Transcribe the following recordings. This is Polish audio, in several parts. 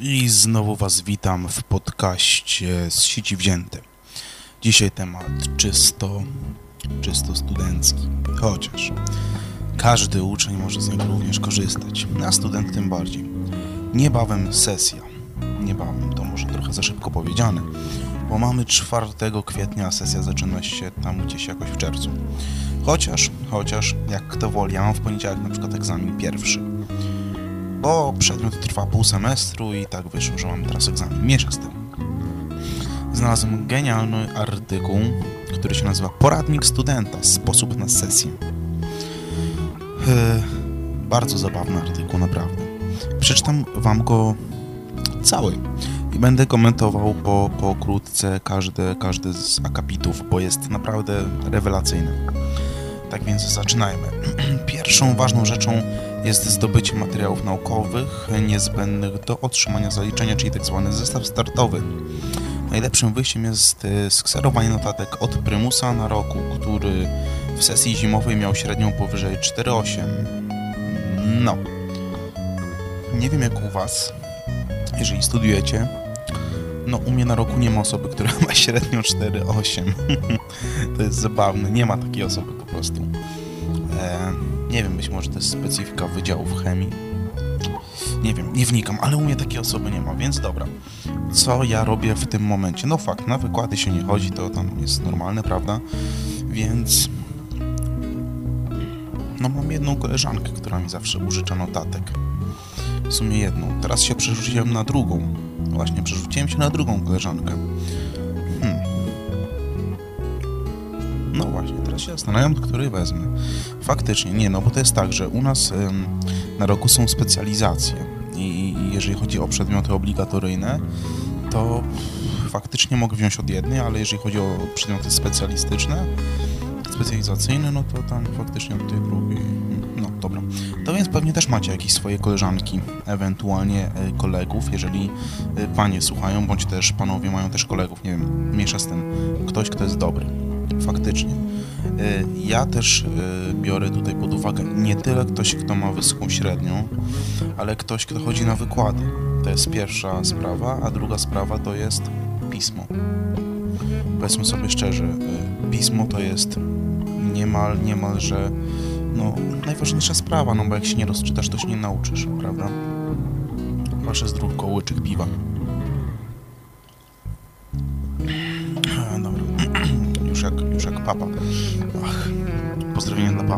I znowu Was witam w podcaście z sieci wzięte. Dzisiaj temat czysto, czysto studencki. Chociaż każdy uczeń może z niego również korzystać, a student tym bardziej. Niebawem sesja. Niebawem, to może trochę za szybko powiedziane, bo mamy 4 kwietnia, a sesja zaczyna się tam gdzieś jakoś w czerwcu. Chociaż, chociaż, jak kto woli, ja mam w poniedziałek na przykład egzamin pierwszy bo przedmiot trwa pół semestru i tak wyszło, że mamy teraz egzamin. Miesza z tym. Znalazłem genialny artykuł, który się nazywa Poradnik studenta. Sposób na sesję. Yy, bardzo zabawny artykuł, naprawdę. Przeczytam wam go cały i będę komentował po, pokrótce każdy, każdy z akapitów, bo jest naprawdę rewelacyjny. Tak więc zaczynajmy. Pierwszą ważną rzeczą jest zdobycie materiałów naukowych niezbędnych do otrzymania zaliczenia, czyli tzw. Tak zestaw startowy. Najlepszym wyjściem jest e, skserowanie notatek od prymusa na roku, który w sesji zimowej miał średnią powyżej 4,8. No. Nie wiem jak u Was, jeżeli studiujecie. No, u mnie na roku nie ma osoby, która ma średnią 4,8. to jest zabawne. Nie ma takiej osoby po prostu. E, nie wiem, być może to jest specyfika wydziałów chemii. Nie wiem, nie wnikam, ale u mnie takiej osoby nie ma, więc dobra. Co ja robię w tym momencie? No fakt, na wykłady się nie chodzi, to tam jest normalne, prawda? Więc... No mam jedną koleżankę, która mi zawsze użycza notatek. W sumie jedną. Teraz się przerzuciłem na drugą. Właśnie, przerzuciłem się na drugą koleżankę. Właśnie, teraz się zastanawiam, który wezmę. Faktycznie, nie, no bo to jest tak, że u nas na roku są specjalizacje i jeżeli chodzi o przedmioty obligatoryjne, to faktycznie mogę wziąć od jednej, ale jeżeli chodzi o przedmioty specjalistyczne, specjalizacyjne, no to tam faktycznie od tej drugiej. No, dobra. To więc pewnie też macie jakieś swoje koleżanki, ewentualnie e, kolegów, jeżeli e, panie słuchają, bądź też panowie mają też kolegów, nie wiem, miesza z tym ktoś, kto jest dobry. Faktycznie. E, ja też biorę tutaj pod uwagę nie tyle ktoś, kto ma wysoką średnią, ale ktoś, kto chodzi na wykłady. To jest pierwsza sprawa, a druga sprawa to jest pismo. Powiedzmy sobie szczerze, pismo to jest niemal, niemalże no, najważniejsza sprawa, no bo jak się nie rozczytasz, to się nie nauczysz, prawda? Wasze zdrówko, łyczek piwa.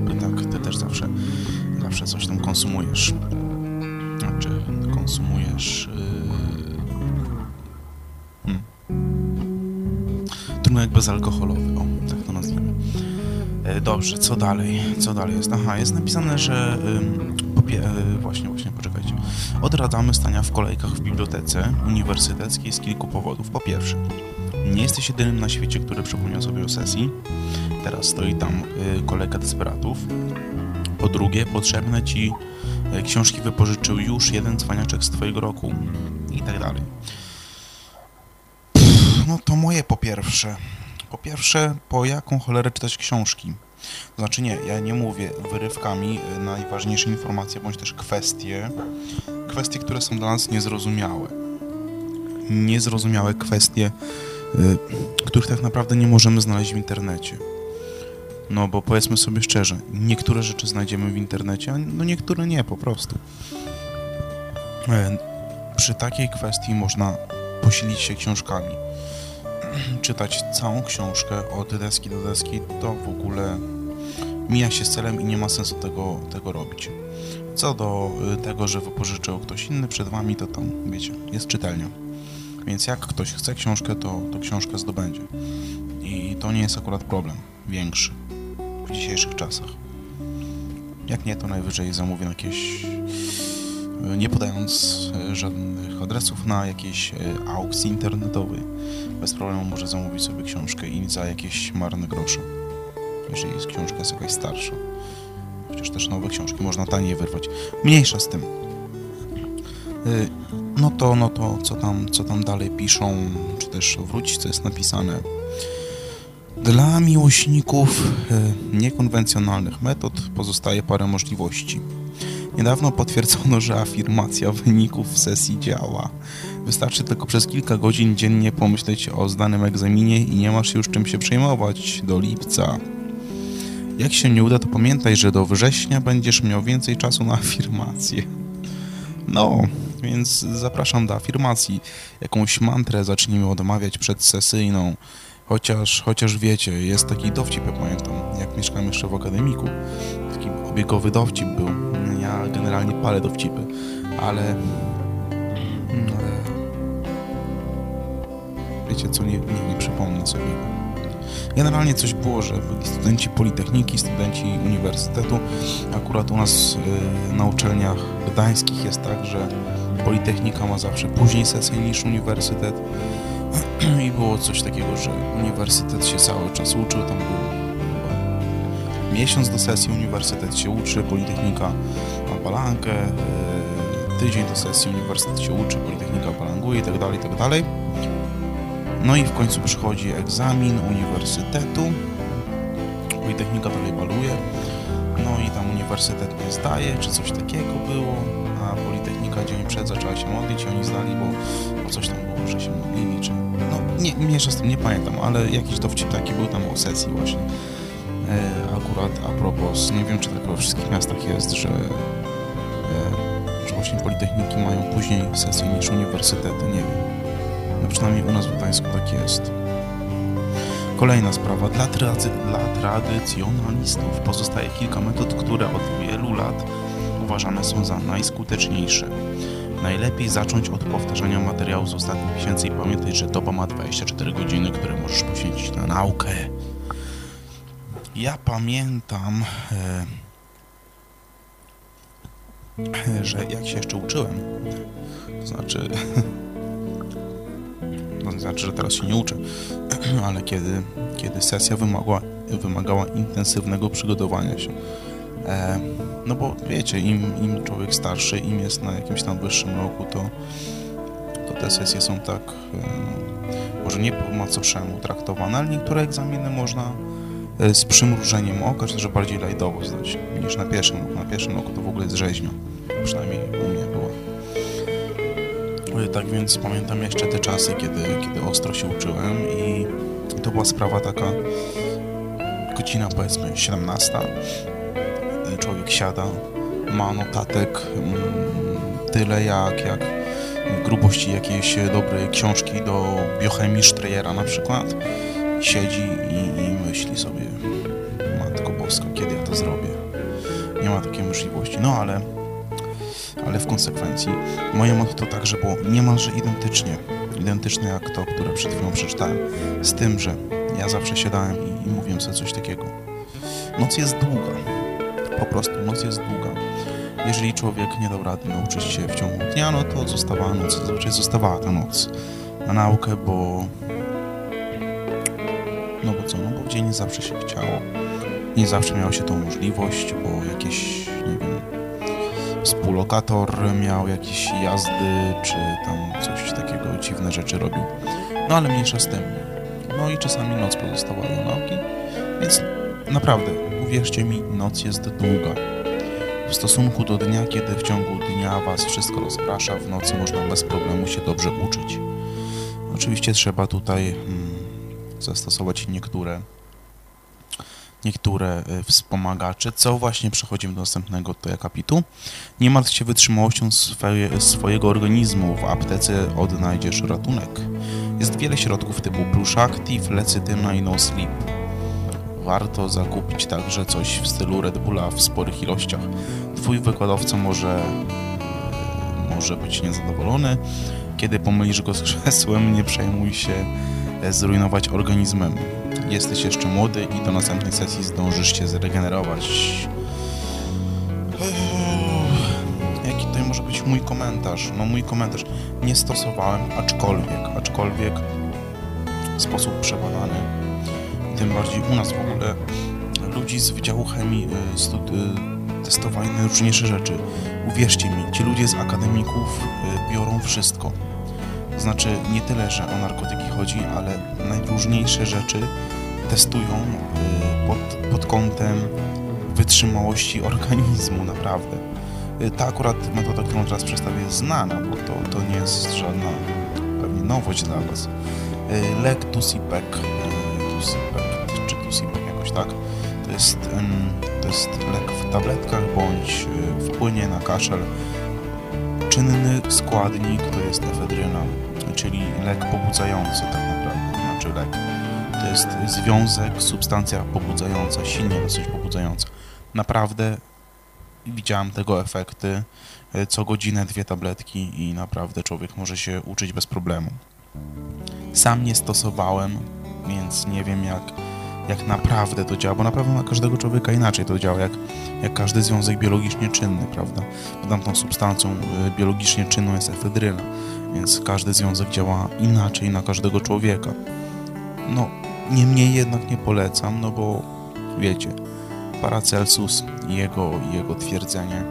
Papy, tak? Ty też zawsze, zawsze coś tam konsumujesz. Znaczy, konsumujesz... Yy... Hmm. Trunek bezalkoholowy, o, tak to nazwijmy. E, dobrze, co dalej? Co dalej jest? Aha, jest napisane, że yy, właśnie, właśnie, poczekajcie. Odradzamy stania w kolejkach w bibliotece uniwersyteckiej z kilku powodów. Po pierwsze, nie jesteś jedynym na świecie, który przypomniał sobie o sesji. Teraz stoi tam yy, kolejka desperatów. Po drugie, potrzebne ci yy, książki wypożyczył już jeden cwaniaczek z twojego roku i tak dalej. no to moje po pierwsze. Po pierwsze, po jaką cholerę czytać książki? Znaczy nie, ja nie mówię wyrywkami y, najważniejsze informacje, bądź też kwestie, kwestie, które są dla nas niezrozumiałe. Niezrozumiałe kwestie, y, których tak naprawdę nie możemy znaleźć w internecie. No bo powiedzmy sobie szczerze, niektóre rzeczy znajdziemy w internecie, a no niektóre nie po prostu. E, przy takiej kwestii można posilić się książkami czytać całą książkę od deski do deski, to w ogóle mija się z celem i nie ma sensu tego, tego robić. Co do y, tego, że wypożyczył ktoś inny przed wami, to tam, wiecie, jest czytelnia. Więc jak ktoś chce książkę, to, to książkę zdobędzie. I to nie jest akurat problem większy w dzisiejszych czasach. Jak nie, to najwyżej zamówię jakieś nie podając e, żadnych adresów na jakiejś e, aukcji internetowej. Bez problemu może zamówić sobie książkę i za jakieś marne grosze, jeżeli jest książka jest jakaś starsza. Chociaż też nowe książki można taniej wyrwać. Mniejsza z tym. E, no to, no to co tam, co tam dalej piszą, czy też wrócić, co jest napisane. Dla miłośników niekonwencjonalnych metod pozostaje parę możliwości. Niedawno potwierdzono, że afirmacja wyników sesji działa. Wystarczy tylko przez kilka godzin dziennie pomyśleć o zdanym egzaminie i nie masz już czym się przejmować do lipca. Jak się nie uda, to pamiętaj, że do września będziesz miał więcej czasu na afirmację. No, więc zapraszam do afirmacji. Jakąś mantrę zacznijmy odmawiać przedsesyjną. Chociaż, chociaż wiecie, jest taki dowcip, ja pamiętam, jak mieszkałem jeszcze w akademiku. Taki obiegowy dowcip był. Ja generalnie palę dowcipy, ale... mm, Wiecie co, nie, nie, nie przypomnę sobie. Generalnie coś było, że byli studenci Politechniki, studenci Uniwersytetu. Akurat u nas y, na uczelniach gdańskich jest tak, że Politechnika ma zawsze później sesję niż Uniwersytet. I było coś takiego, że Uniwersytet się cały czas uczył, tam był miesiąc do sesji, Uniwersytet się uczy, Politechnika ma palankę, y, tydzień do sesji, Uniwersytet się uczy, Politechnika palanguje i tak dalej, i tak. No i w końcu przychodzi egzamin uniwersytetu. Politechnika dalej baluje. No i tam uniwersytet nie zdaje, czy coś takiego było, a Politechnika dzień przed zaczęła się modlić i oni zdali, bo, bo coś tam było, że się modlili, czy... No, nie, mniejsza z tym, nie pamiętam, ale jakiś dowcip taki był tam o sesji właśnie. E, akurat a propos, nie wiem, czy tak we wszystkich miastach jest, że, e, że właśnie Politechniki mają później sesję niż uniwersytety, nie wiem. No przynajmniej u nas w Gdańsku tak jest. Kolejna sprawa. Dla, dla tradycjonalistów pozostaje kilka metod, które od wielu lat uważane są za najskuteczniejsze. Najlepiej zacząć od powtarzania materiału z ostatnich miesięcy i pamiętać, że doba ma 24 godziny, które możesz poświęcić na naukę. Ja pamiętam, e, że jak się jeszcze uczyłem, to znaczy to nie znaczy, że teraz się nie uczę, ale kiedy, kiedy sesja wymagała, wymagała intensywnego przygotowania się. E, no bo wiecie, im, im człowiek starszy, im jest na jakimś tam wyższym roku, to, to te sesje są tak, e, może nie po macoszemu traktowane, ale niektóre egzaminy można e, z przymrużeniem oka, czy też bardziej lajdowo zdać niż na pierwszym oku. Na pierwszym oku to w ogóle jest rzeźnia, przynajmniej. Tak więc pamiętam jeszcze te czasy, kiedy, kiedy ostro się uczyłem i to była sprawa taka godzina powiedzmy 17. Człowiek siada, ma notatek mm, tyle jak, jak grubości jakiejś dobrej książki do biochemii Strejera na przykład. Siedzi i, i myśli sobie Matko Bosko, kiedy ja to zrobię? Nie ma takiej możliwości. No ale ale w konsekwencji moje motto także było niemalże identycznie, identyczne jak to, które przed chwilą przeczytałem, z tym, że ja zawsze siadałem i, i mówiłem sobie coś takiego. Noc jest długa, po prostu noc jest długa. Jeżeli człowiek nie dał rady nauczyć się w ciągu dnia, no to zostawała noc, zazwyczaj zostawała ta noc na naukę, bo no bo co, no bo w dzień nie zawsze się chciało, nie zawsze miało się tą możliwość, bo jakieś, nie wiem, współlokator miał jakieś jazdy, czy tam coś takiego, dziwne rzeczy robił. No ale mniejsza z tym. No i czasami noc pozostawała do nauki, więc naprawdę, uwierzcie mi, noc jest długa. W stosunku do dnia, kiedy w ciągu dnia Was wszystko rozprasza, w nocy można bez problemu się dobrze uczyć. Oczywiście trzeba tutaj hmm, zastosować niektóre niektóre y, wspomagacze, co właśnie przechodzimy do następnego tutaj akapitu. Nie martw się wytrzymałością swoje, swojego organizmu, w aptece odnajdziesz ratunek. Jest wiele środków typu Plush Active, lecytyna i No Sleep. Warto zakupić także coś w stylu Red Bulla w sporych ilościach. Twój wykładowca może, y, może być niezadowolony. Kiedy pomylisz go z krzesłem, nie przejmuj się e, zrujnować organizmem jesteś jeszcze młody i do następnej sesji zdążysz się zregenerować. Jaki tutaj może być mój komentarz? No mój komentarz nie stosowałem, aczkolwiek, aczkolwiek w sposób przebadany, tym bardziej u nas w ogóle ludzi z Wydziału Chemii y, y, testowali najróżniejsze rzeczy. Uwierzcie mi, ci ludzie z akademików y, biorą wszystko. Znaczy nie tyle, że o narkotyki chodzi, ale najróżniejsze rzeczy testują y, pod, pod kątem wytrzymałości organizmu, naprawdę. Y, ta akurat metoda, którą teraz przedstawię jest znana, bo to, to nie jest żadna pewnie nowość dla Was. Y, lek Tusipek, Tusipek czy Tusipek jakoś tak, to jest, to jest lek w tabletkach bądź w płynie na kaszel. Czynny składnik to jest efedryna, czyli lek pobudzający tak naprawdę, znaczy lek. To jest związek, substancja pobudzająca, silnie dosyć pobudzająca. Naprawdę widziałem tego efekty. E, co godzinę dwie tabletki i naprawdę człowiek może się uczyć bez problemu. Sam nie stosowałem, więc nie wiem jak, jak naprawdę to działa, bo na pewno na każdego człowieka inaczej to działa, jak, jak każdy związek biologicznie czynny, prawda? Bo tą substancją e, biologicznie czynną jest efedryna, więc każdy związek działa inaczej na każdego człowieka. No, niemniej jednak nie polecam, no bo wiecie, Paracelsus i jego, jego twierdzenie.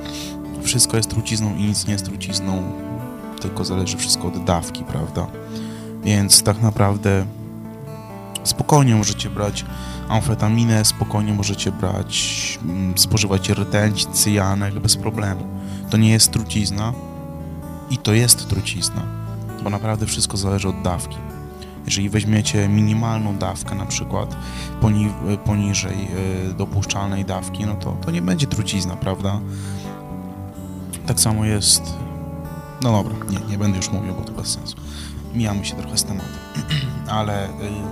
Wszystko jest trucizną i nic nie jest trucizną, tylko zależy wszystko od dawki, prawda? Więc tak naprawdę spokojnie możecie brać amfetaminę, spokojnie możecie brać, mm, spożywać rtęć, cyjanek bez problemu. To nie jest trucizna i to jest trucizna, bo naprawdę wszystko zależy od dawki. Jeżeli weźmiecie minimalną dawkę, na przykład poni poniżej e, dopuszczalnej dawki, no to, to nie będzie trucizna, prawda? Tak samo jest... No dobra, nie, nie będę już mówił, bo to bez sensu. Mijamy się trochę z tematem. Ale e,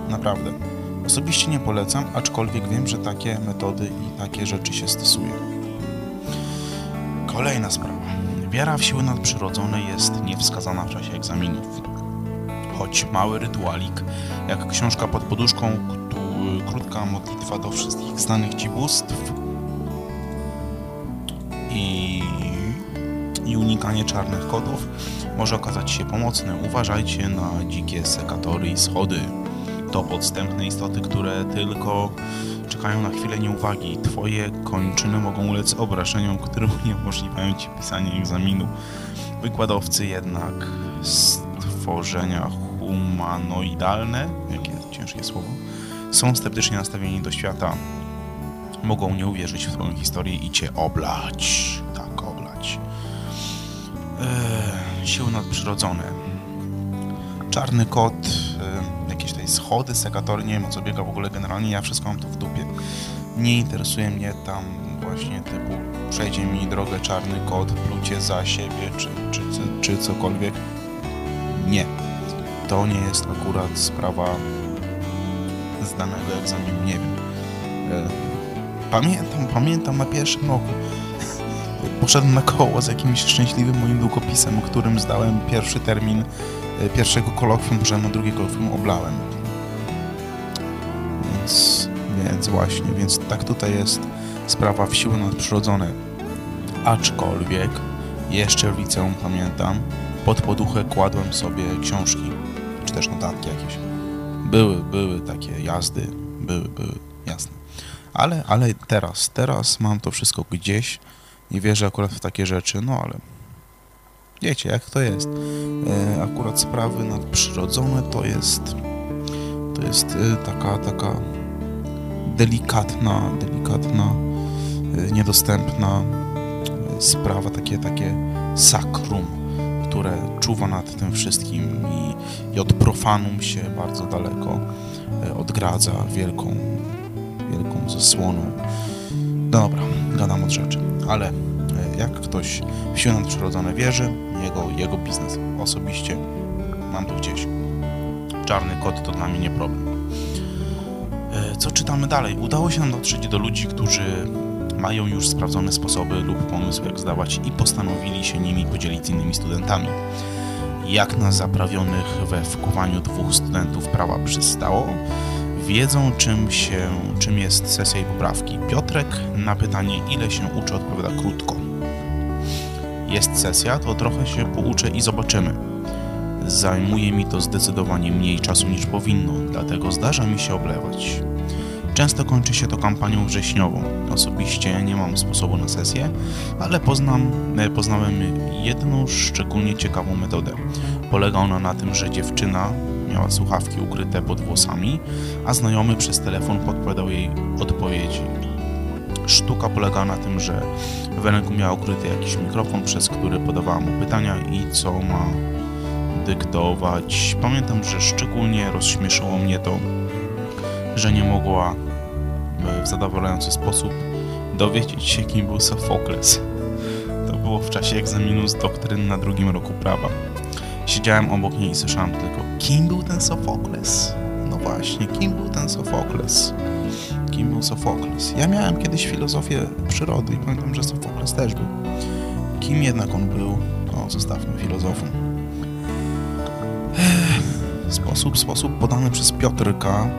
naprawdę, osobiście nie polecam, aczkolwiek wiem, że takie metody i takie rzeczy się stosuje. Kolejna sprawa. Wiara w siły nadprzyrodzone jest niewskazana w czasie egzaminów choć mały rytualik, jak książka pod poduszką, krótka modlitwa do wszystkich znanych Ci bóstw i, i unikanie czarnych kodów może okazać się pomocne. Uważajcie na dzikie sekatory i schody. To podstępne istoty, które tylko czekają na chwilę nieuwagi. Twoje kończyny mogą ulec obrażeniom, które uniemożliwiają Ci pisanie egzaminu. Wykładowcy jednak stworzenia humanoidalne, jakie ciężkie słowo, są sceptycznie nastawieni do świata, mogą nie uwierzyć w Twoją historię i Cię oblać. Eee, siły nadprzyrodzone. Czarny kot, e, jakieś tutaj schody, sekatory, nie wiem o co biega w ogóle generalnie, ja wszystko mam to w dupie. Nie interesuje mnie tam właśnie typu przejdzie mi drogę czarny kot, plucie za siebie, czy, czy, czy, czy cokolwiek. Nie to nie jest akurat sprawa zdanego egzaminu, nie wiem. E, pamiętam, pamiętam na pierwszym roku. Poszedłem na koło z jakimś szczęśliwym moim długopisem, którym zdałem pierwszy termin e, pierwszego kolokwium, że na drugie kolokwium oblałem. Więc, więc właśnie, więc tak tutaj jest sprawa w siły nadprzyrodzone. Aczkolwiek, jeszcze w liceum pamiętam, pod poduchę kładłem sobie książki czy też notatki jakieś. Były, były takie jazdy, były, były, jasne. Ale, ale teraz, teraz mam to wszystko gdzieś. Nie wierzę akurat w takie rzeczy, no ale wiecie, jak to jest. E, akurat sprawy nadprzyrodzone to jest to jest e, taka, taka delikatna, delikatna, e, niedostępna sprawa, takie, takie sakrum które czuwa nad tym wszystkim i, i od profanum się bardzo daleko odgradza wielką, wielką zasłoną. No dobra, gadam od rzeczy, ale e, jak ktoś w siły nadprzyrodzone wierzy, jego, jego biznes osobiście mam to gdzieś. Czarny kot to dla mnie nie problem. E, co czytamy dalej? Udało się nam dotrzeć do ludzi, którzy mają już sprawdzone sposoby lub pomysł jak zdawać i postanowili się nimi podzielić z innymi studentami. Jak na zaprawionych we wkuwaniu dwóch studentów prawa przystało, wiedzą czym się, czym jest sesja i poprawki. Piotrek na pytanie ile się uczy odpowiada krótko. Jest sesja, to trochę się pouczę i zobaczymy. Zajmuje mi to zdecydowanie mniej czasu niż powinno, dlatego zdarza mi się oblewać. Często kończy się to kampanią wrześniową. Osobiście nie mam sposobu na sesję, ale poznam, e, poznałem jedną szczególnie ciekawą metodę. Polega ona na tym, że dziewczyna miała słuchawki ukryte pod włosami, a znajomy przez telefon podpowiadał jej odpowiedzi. Sztuka polegała na tym, że w ręku miał ukryty jakiś mikrofon, przez który podawała mu pytania i co ma dyktować. Pamiętam, że szczególnie rozśmieszyło mnie to, że nie mogła w zadowalający sposób dowiedzieć się, kim był Sofokles. To było w czasie egzaminu z doktryn na drugim roku prawa. Siedziałem obok niej i słyszałem tylko, kim był ten Sofokles? No właśnie, kim był ten Sofokles? Kim był Sofokles? Ja miałem kiedyś filozofię przyrody i pamiętam, że Sofokles też był. Kim jednak on był? No, zostawmy filozofom. Sposób, sposób podany przez Piotrka,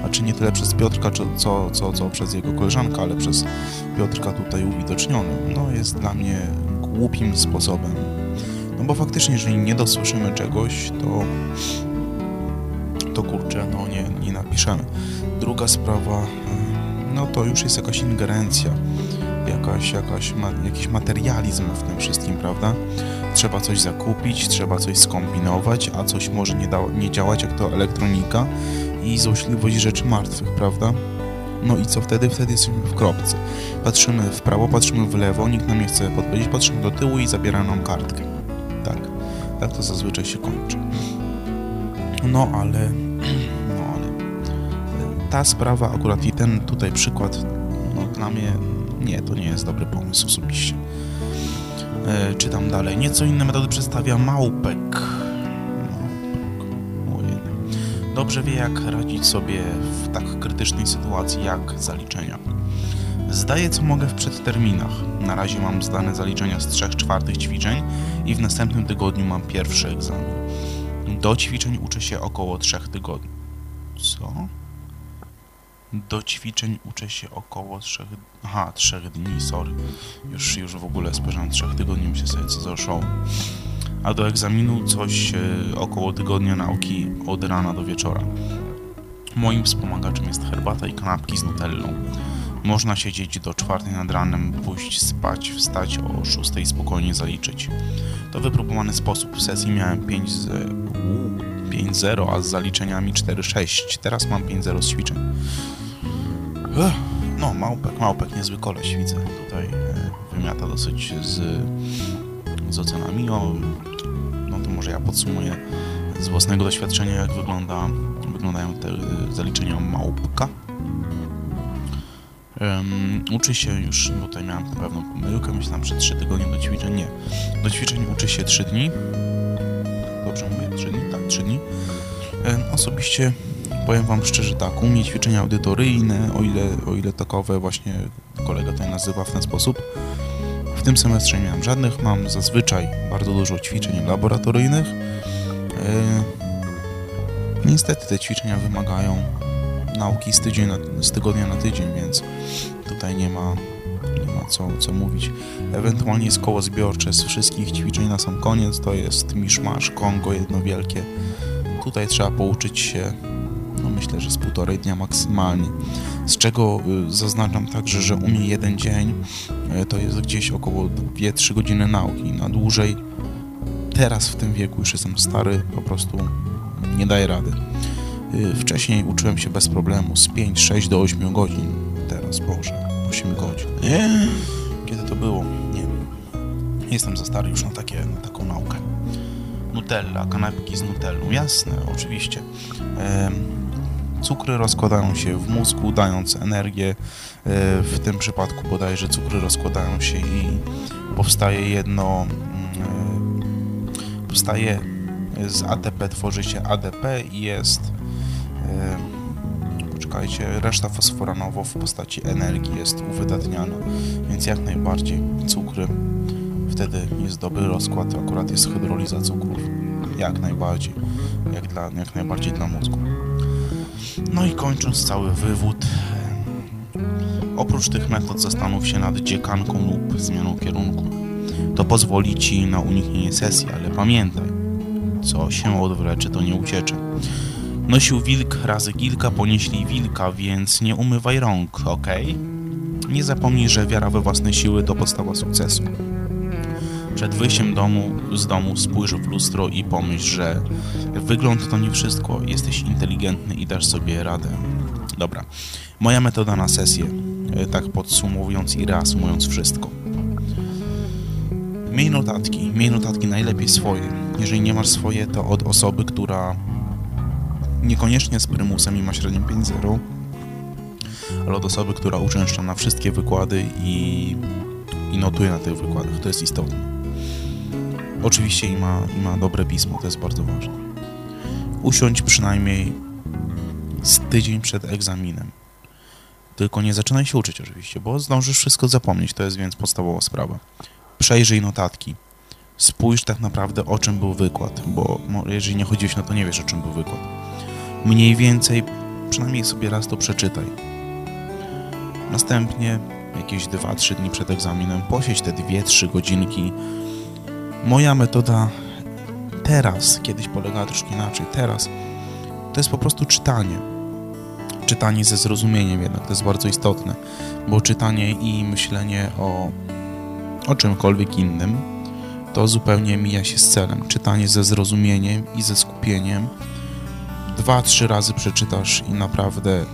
znaczy nie tyle przez Piotrka, co, co, co przez jego koleżankę, ale przez Piotrka tutaj uwidoczniony, no jest dla mnie głupim sposobem. No bo faktycznie, jeżeli nie dosłyszymy czegoś, to to kurczę, no nie, nie napiszemy. Druga sprawa, no to już jest jakaś ingerencja, jakaś, jakaś, ma, jakiś materializm w tym wszystkim, prawda? Trzeba coś zakupić, trzeba coś skombinować, a coś może nie, da, nie działać jak to elektronika i złośliwość rzeczy martwych, prawda? No i co wtedy? Wtedy jesteśmy w kropce. Patrzymy w prawo, patrzymy w lewo, nikt nam nie chce podpowiedzieć, patrzymy do tyłu i zabiera nam kartkę. Tak, to zazwyczaj się kończy. No ale, no ale ta sprawa akurat i ten tutaj przykład, no dla mnie nie, to nie jest dobry pomysł osobiście. E, czytam dalej. Nieco inne metody przedstawia Małpek. Małpek. Dobrze wie, jak radzić sobie w tak krytycznej sytuacji jak zaliczenia. Zdaję, co mogę w przedterminach. Na razie mam zdane zaliczenia z 3 czwartych ćwiczeń i w następnym tygodniu mam pierwszy egzamin. Do ćwiczeń uczę się około 3 tygodni. Co? Do ćwiczeń uczę się około 3... Aha, 3 dni, sorry. Już, już w ogóle spojrzałem 3 tygodni, myślę sobie co za show. A do egzaminu coś e, około tygodnia nauki od rana do wieczora. Moim wspomagaczem jest herbata i kanapki z nutellą. Można siedzieć do czwartej nad ranem, pójść spać, wstać o szóstej spokojnie zaliczyć. To wypróbowany sposób. W sesji miałem 5 z... 5-0, a z zaliczeniami 4-6. Teraz mam 5-0 z ćwiczeń. No, małpek, małpek, niezły koleś, widzę. Tutaj e, wymiata dosyć z, z ocenami. O, no to może ja podsumuję z własnego doświadczenia, jak wygląda, wyglądają te zaliczenia małpka. Um, uczy się już, tutaj miałem pewną pomyłkę, myślałem, że 3 tygodnie do ćwiczeń. Nie. Do ćwiczeń uczy się 3 dni. Dobrze mówię, 3 dni? Tak, 3 dni. Um, osobiście powiem Wam szczerze tak, u mnie ćwiczenia audytoryjne, o ile, o ile takowe właśnie kolega to nazywa w ten sposób, w tym semestrze nie miałem żadnych, mam zazwyczaj bardzo dużo ćwiczeń laboratoryjnych. Yy, niestety te ćwiczenia wymagają nauki z, tydzień na, z tygodnia na tydzień, więc tutaj nie ma, nie ma co, co mówić. Ewentualnie jest koło zbiorcze z wszystkich ćwiczeń na sam koniec, to jest miszmasz, Kongo jedno wielkie. Tutaj trzeba pouczyć się no myślę, że z półtorej dnia maksymalnie. Z czego y, zaznaczam także, że u mnie jeden dzień y, to jest gdzieś około 2-3 godziny nauki. Na dłużej teraz w tym wieku już jestem stary, po prostu nie daję rady. Y, wcześniej uczyłem się bez problemu z 5, 6 do 8 godzin. Teraz, Boże, 8 godzin. Nie. Kiedy to było? Nie wiem. Jestem za stary już na, takie, na taką naukę. Nutella, kanapki z nutellą. Jasne, oczywiście. Cukry rozkładają się w mózgu, dając energię. E, w tym przypadku bodajże cukry rozkładają się i powstaje jedno, mm, e, powstaje z ATP tworzy się ADP i jest poczekajcie, reszta fosforanowo w postaci energii jest uwydatniana, więc jak najbardziej cukry wtedy jest dobry rozkład, akurat jest hydroliza cukrów, jak najbardziej, jak, dla, jak najbardziej dla mózgu. No i kończąc cały wywód, oprócz tych metod zastanów się nad dziekanką lub zmianą kierunku. To pozwoli Ci na uniknienie sesji, ale pamiętaj, co się odwlecze, to nie uciecze. Nosił wilk razy kilka, ponieśli wilka, więc nie umywaj rąk, ok? Nie zapomnij, że wiara we własne siły to podstawa sukcesu. Przed wyjściem domu, z domu spójrz w lustro i pomyśl, że wygląd to nie wszystko, jesteś inteligentny i dasz sobie radę. Dobra, moja metoda na sesję. e, tak podsumowując i reasumując wszystko. Miej notatki, miej notatki najlepiej swoje. Jeżeli nie masz swoje, to od osoby, która niekoniecznie z prymusem i ma średnią 5.0, ale od osoby, która uczęszcza na wszystkie wykłady i, i notuje na tych wykładach. To jest istotne. Oczywiście i ma, i ma dobre pismo, to jest bardzo ważne. Usiądź przynajmniej z tydzień przed egzaminem. Tylko nie zaczynaj się uczyć oczywiście, bo zdążysz wszystko zapomnieć, to jest więc podstawowa sprawa. Przejrzyj notatki. Spójrz tak naprawdę o czym był wykład, bo jeżeli nie chodziłeś, no to nie wiesz o czym był wykład. Mniej więcej, przynajmniej sobie raz to przeczytaj. Następnie, jakieś 2-3 dni przed egzaminem, posiedź te 2-3 godzinki. Moja metoda teraz, kiedyś polegała troszkę inaczej, teraz to jest po prostu czytanie. Czytanie ze zrozumieniem jednak, to jest bardzo istotne, bo czytanie i myślenie o, o czymkolwiek innym to zupełnie mija się z celem. Czytanie ze zrozumieniem i ze skupieniem dwa, trzy razy przeczytasz i naprawdę,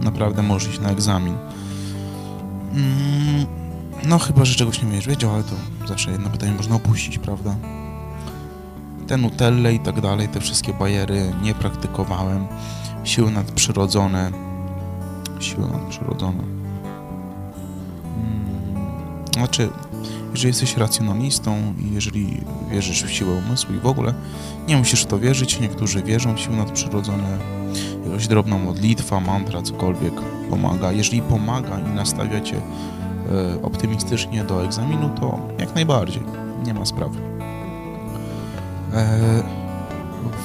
naprawdę możesz iść na egzamin. Mm, no chyba, że czegoś nie będziesz wiedział, ale to zawsze jedno pytanie można opuścić, prawda? Te nutelle i tak dalej, te wszystkie bajery nie praktykowałem. Siły nadprzyrodzone. Siły nadprzyrodzone. Hmm, znaczy, jeżeli jesteś racjonalistą i jeżeli wierzysz w siłę umysłu i w ogóle, nie musisz w to wierzyć. Niektórzy wierzą w siły nadprzyrodzone. Jakaś drobna modlitwa, mantra, cokolwiek pomaga. Jeżeli pomaga i nastawia cię e, optymistycznie do egzaminu, to jak najbardziej. Nie ma sprawy. E,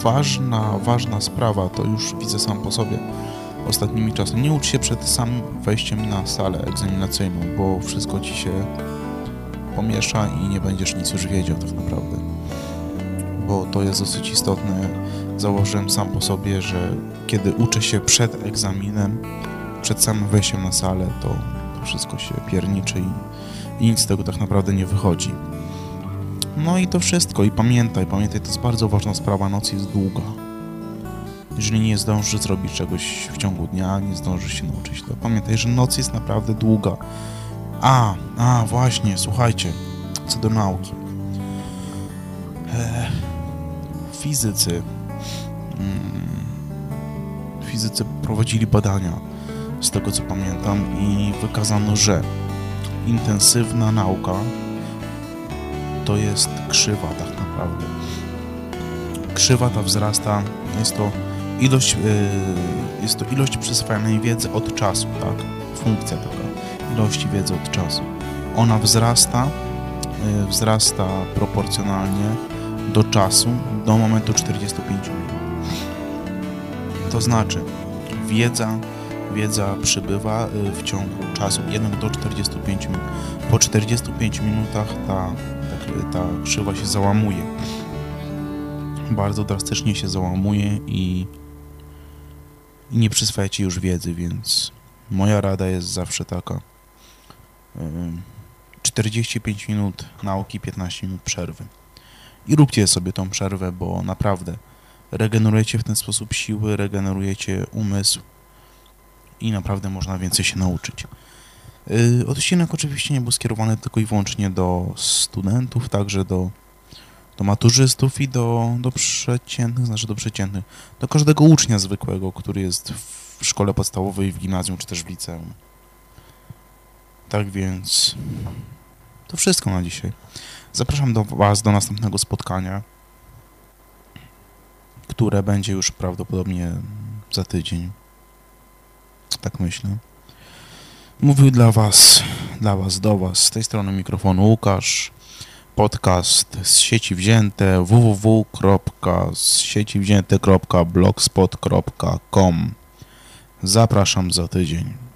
ważna, ważna sprawa, to już widzę sam po sobie ostatnimi czasy. Nie ucz się przed samym wejściem na salę egzaminacyjną, bo wszystko ci się pomiesza i nie będziesz nic już wiedział tak naprawdę. Bo to jest dosyć istotne. Założyłem sam po sobie, że kiedy uczę się przed egzaminem, przed samym wejściem na salę, to, to wszystko się pierniczy i, i nic z tego tak naprawdę nie wychodzi. No i to wszystko. I pamiętaj, pamiętaj, to jest bardzo ważna sprawa, noc jest długa. Jeżeli nie zdążysz zrobić czegoś w ciągu dnia, nie zdążysz się nauczyć, to pamiętaj, że noc jest naprawdę długa. A, a, właśnie, słuchajcie, co do nauki. E, fizycy, mm, fizycy prowadzili badania, z tego co pamiętam, i wykazano, że intensywna nauka to jest krzywa tak naprawdę. Krzywa ta wzrasta, jest to ilość, yy, jest to ilość przyswajanej wiedzy od czasu, tak? Funkcja taka ilości wiedzy od czasu. Ona wzrasta, yy, wzrasta proporcjonalnie do czasu, do momentu 45 minut. To znaczy, wiedza, wiedza przybywa yy, w ciągu czasu 1 do 45 minut. Po 45 minutach ta ta krzywa się załamuje. Bardzo drastycznie się załamuje i, i nie przyswaja ci już wiedzy, więc moja rada jest zawsze taka. 45 minut nauki, 15 minut przerwy. I róbcie sobie tą przerwę, bo naprawdę regenerujecie w ten sposób siły, regenerujecie umysł i naprawdę można więcej się nauczyć. Y, odcinek oczywiście nie był skierowany tylko i wyłącznie do studentów, także do, do maturzystów i do, do przeciętnych, znaczy do przeciętnych, do każdego ucznia zwykłego, który jest w szkole podstawowej, w gimnazjum czy też w liceum. Tak więc to wszystko na dzisiaj. Zapraszam do Was do następnego spotkania, które będzie już prawdopodobnie za tydzień. Tak myślę. Mówił dla Was, dla Was, do Was, z tej strony mikrofonu Łukasz, podcast z sieci wzięte www.sieciwzięte.blogspot.com Zapraszam za tydzień.